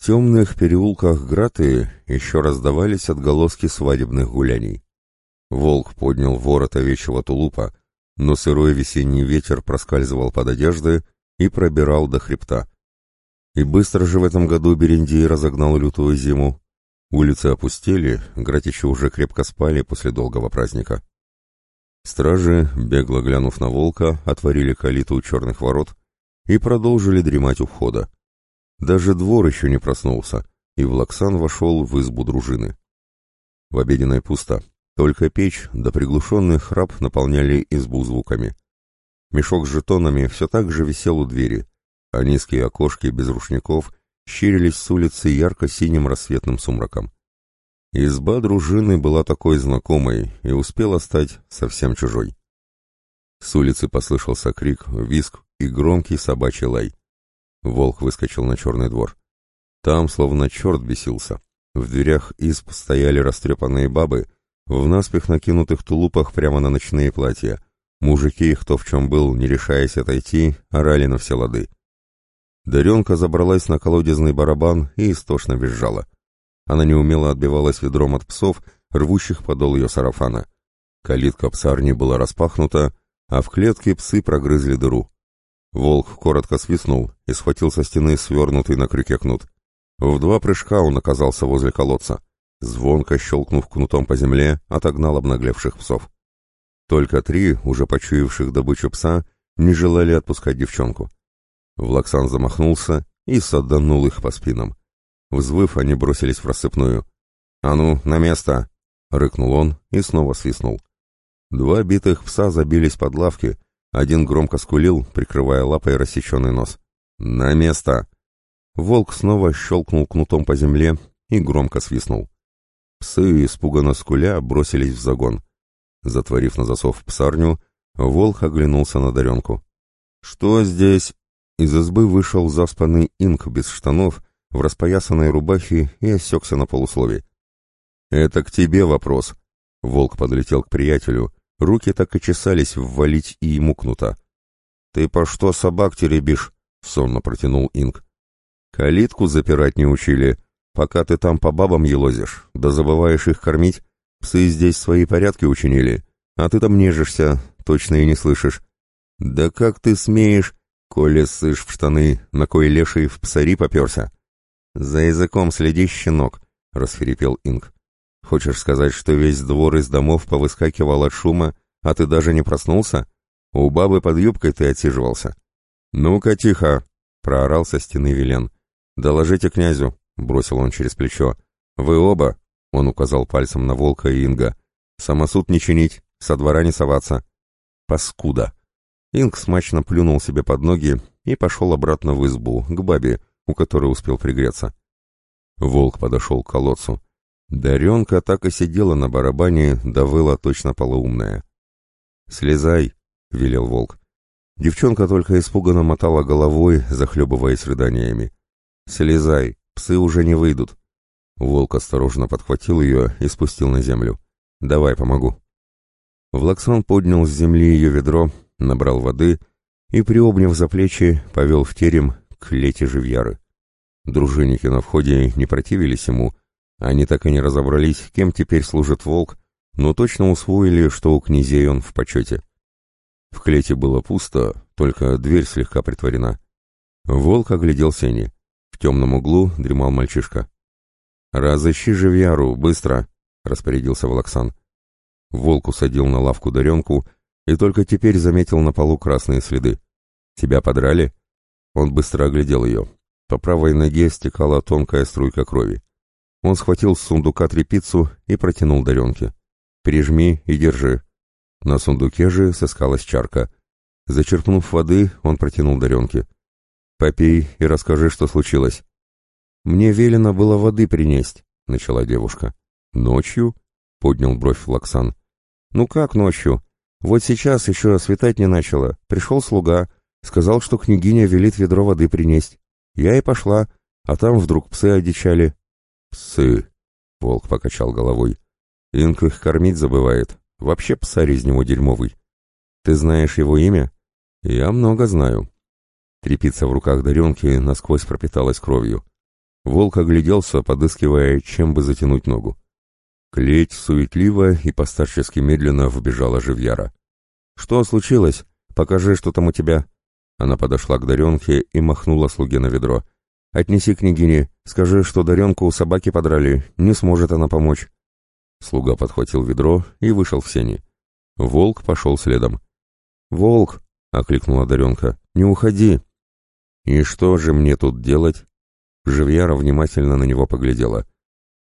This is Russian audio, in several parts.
темных переулках Граты еще раздавались отголоски свадебных гуляний. Волк поднял ворот овечьего тулупа, но сырой весенний ветер проскальзывал под одежды и пробирал до хребта. И быстро же в этом году Берендей разогнал лютую зиму. Улицы опустели, гратичи уже крепко спали после долгого праздника. Стражи, бегло глянув на волка, отворили калиту у черных ворот и продолжили дремать у входа. Даже двор еще не проснулся, и Влаксан вошел в избу дружины. В обеденной пусто, только печь да приглушенный храп наполняли избу звуками. Мешок с жетонами все так же висел у двери, а низкие окошки без рушников щирились с улицы ярко-синим рассветным сумраком. Изба дружины была такой знакомой и успела стать совсем чужой. С улицы послышался крик, визг и громкий собачий лай. Волк выскочил на черный двор. Там словно черт бесился. В дверях изб стояли растрепанные бабы, в наспех накинутых тулупах прямо на ночные платья. Мужики, кто в чем был, не решаясь отойти, орали на все лады. Даренка забралась на колодезный барабан и истошно визжала. Она неумело отбивалась ведром от псов, рвущих подол ее сарафана. Калитка псарни была распахнута, а в клетке псы прогрызли дыру. Волк коротко свистнул и схватил со стены свернутый на крюке кнут. В два прыжка он оказался возле колодца. Звонко щелкнув кнутом по земле, отогнал обнаглевших псов. Только три, уже почуявших добычу пса, не желали отпускать девчонку. Влаксан замахнулся и саданул их по спинам. Взвыв, они бросились в рассыпную. «А ну, на место!» — рыкнул он и снова свистнул. Два битых пса забились под лавки, один громко скулил, прикрывая лапой рассеченный нос. «На место!» Волк снова щелкнул кнутом по земле и громко свистнул. Псы, испуганно скуля, бросились в загон. Затворив на засов псарню, волк оглянулся на Даренку. «Что здесь?» Из избы вышел заспанный инк без штанов, в распоясанной рубахе и осекся на полуслове. «Это к тебе вопрос». Волк подлетел к приятелю, Руки так и чесались ввалить и ему кнута. «Ты по что собак теребишь?» — сонно протянул Инг. «Калитку запирать не учили. Пока ты там по бабам елозишь, да забываешь их кормить. Псы здесь свои порядки учинили, а ты там нежишься, точно и не слышишь. Да как ты смеешь, коли ссышь в штаны, на кой леший в псари поперся?» «За языком следи, щенок», — расферепел Инг. Хочешь сказать, что весь двор из домов повыскакивал от шума, а ты даже не проснулся? У бабы под юбкой ты отсиживался. Ну-ка, тихо, проорал со стены Вилен. Доложите князю, бросил он через плечо. Вы оба, он указал пальцем на волка и Инга. Самосуд не чинить, со двора не соваться. Паскуда. Инг смачно плюнул себе под ноги и пошел обратно в избу, к бабе, у которой успел пригреться. Волк подошел к колодцу. Даренка так и сидела на барабане, да выла точно полоумная. «Слезай», — велел волк. Девчонка только испуганно мотала головой, захлебываясь рыданиями. «Слезай, псы уже не выйдут». Волк осторожно подхватил ее и спустил на землю. «Давай, помогу». Влаксон поднял с земли ее ведро, набрал воды и, приобняв за плечи, повел в терем к лете живьяры. Дружинники на входе не противились ему, они так и не разобрались, кем теперь служит волк, но точно усвоили, что у князей он в почете. В клете было пусто, только дверь слегка притворена. Волк оглядел сени. В темном углу дремал мальчишка. «Разыщи живьяру, быстро!» — распорядился Волоксан. Волк усадил на лавку Даренку и только теперь заметил на полу красные следы. «Тебя подрали?» Он быстро оглядел ее. По правой ноге стекала тонкая струйка крови. Он схватил с сундука трепицу и протянул Даренке. «Прижми и держи». На сундуке же сыскалась чарка. Зачерпнув воды, он протянул Даренке. «Попей и расскажи, что случилось». «Мне велено было воды принести», — начала девушка. «Ночью?» — поднял бровь Лаксан. «Ну как ночью? Вот сейчас еще светать не начало. Пришел слуга, сказал, что княгиня велит ведро воды принести. Я и пошла, а там вдруг псы одичали. «Псы!» — волк покачал головой. «Инк их кормить забывает. Вообще псарь из него дерьмовый. Ты знаешь его имя?» «Я много знаю». Трепица в руках Даренки насквозь пропиталась кровью. Волк огляделся, подыскивая, чем бы затянуть ногу. Клеть суетливо и постарчески медленно вбежала Живьяра. «Что случилось? Покажи, что там у тебя». Она подошла к Даренке и махнула слуге на ведро. «Отнеси княгине, скажи, что Даренку у собаки подрали, не сможет она помочь». Слуга подхватил ведро и вышел в сени. Волк пошел следом. «Волк!» — окликнула Даренка. «Не уходи!» «И что же мне тут делать?» Живьяра внимательно на него поглядела.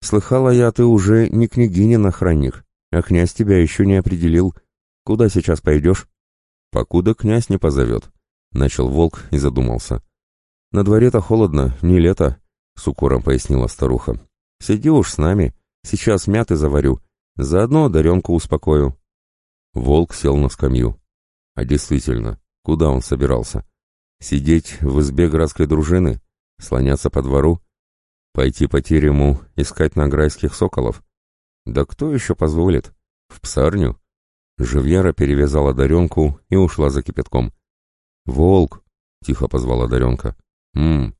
«Слыхала я, ты уже не княгинин охранник, а князь тебя еще не определил. Куда сейчас пойдешь?» «Покуда князь не позовет», — начал волк и задумался. «На дворе-то холодно, не лето», — с укором пояснила старуха. «Сиди уж с нами, сейчас мяты заварю, заодно Даренку успокою». Волк сел на скамью. А действительно, куда он собирался? Сидеть в избе городской дружины? Слоняться по двору? Пойти по терему, искать награйских соколов? Да кто еще позволит? В псарню? Живьяра перевязала Даренку и ушла за кипятком. «Волк!» — тихо позвала Даренка. «Ммм,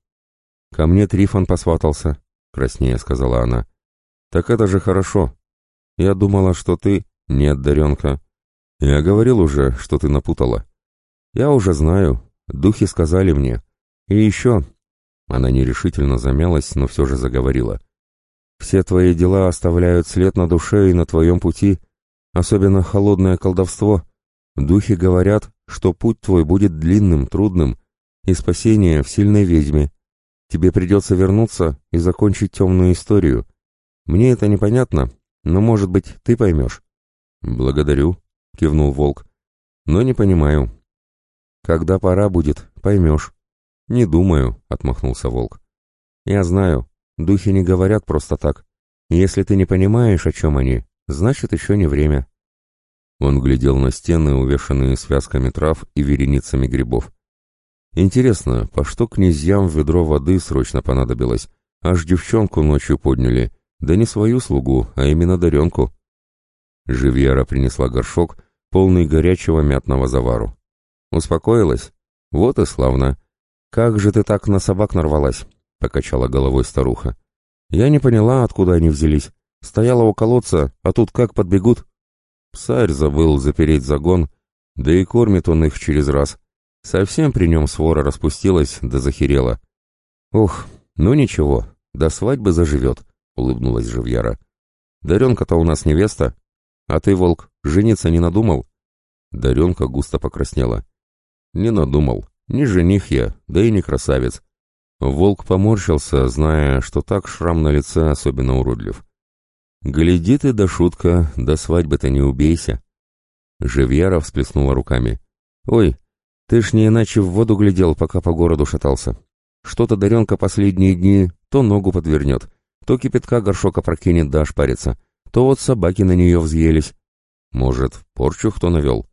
ко мне Трифон посватался», — краснее сказала она. «Так это же хорошо. Я думала, что ты...» «Нет, Даренка. Я говорил уже, что ты напутала. Я уже знаю. Духи сказали мне. И еще...» Она нерешительно замялась, но все же заговорила. «Все твои дела оставляют след на душе и на твоем пути, особенно холодное колдовство. Духи говорят, что путь твой будет длинным, трудным, и спасение в сильной ведьме. Тебе придется вернуться и закончить темную историю. Мне это непонятно, но, может быть, ты поймешь». «Благодарю», — кивнул волк. «Но не понимаю». «Когда пора будет, поймешь». «Не думаю», — отмахнулся волк. «Я знаю, духи не говорят просто так. Если ты не понимаешь, о чем они, значит, еще не время». Он глядел на стены, увешанные связками трав и вереницами грибов. Интересно, по что князьям ведро воды срочно понадобилось? Аж девчонку ночью подняли. Да не свою слугу, а именно Даренку. Живьера принесла горшок, полный горячего мятного завару. Успокоилась? Вот и славно. Как же ты так на собак нарвалась? Покачала головой старуха. Я не поняла, откуда они взялись. Стояла у колодца, а тут как подбегут. Псарь забыл запереть загон, да и кормит он их через раз. Совсем при нем свора распустилась да захерела. «Ох, ну ничего, до свадьбы заживет», — улыбнулась Живьяра. «Даренка-то у нас невеста. А ты, волк, жениться не надумал?» Даренка густо покраснела. «Не надумал. Не жених я, да и не красавец». Волк поморщился, зная, что так шрам на лице особенно уродлив. «Гляди ты, да шутка, до свадьбы-то не убейся!» Живьяра всплеснула руками. «Ой, ты ж не иначе в воду глядел, пока по городу шатался. Что-то Даренка последние дни то ногу подвернет, то кипятка горшок опрокинет да ошпарится, то вот собаки на нее взъелись. Может, порчу кто навел?»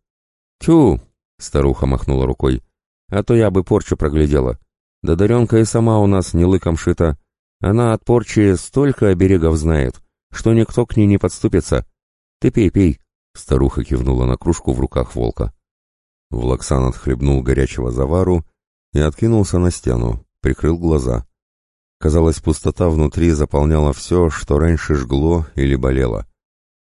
«Тю!» — старуха махнула рукой. «А то я бы порчу проглядела. Да Даренка и сама у нас не лыком шита. Она от порчи столько оберегов знает» что никто к ней не подступится. Ты пей, пей. Старуха кивнула на кружку в руках волка. Влаксан отхлебнул горячего завару и откинулся на стену, прикрыл глаза. Казалось, пустота внутри заполняла все, что раньше жгло или болело.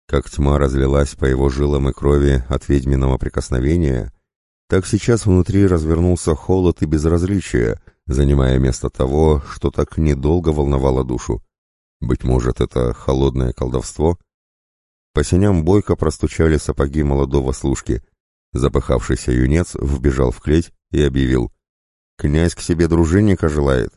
Как тьма разлилась по его жилам и крови от ведьминого прикосновения, так сейчас внутри развернулся холод и безразличие, занимая место того, что так недолго волновало душу. Быть может, это холодное колдовство? По синям бойко простучали сапоги молодого служки. Запыхавшийся юнец вбежал в клеть и объявил. «Князь к себе дружинника желает.